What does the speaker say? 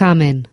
coming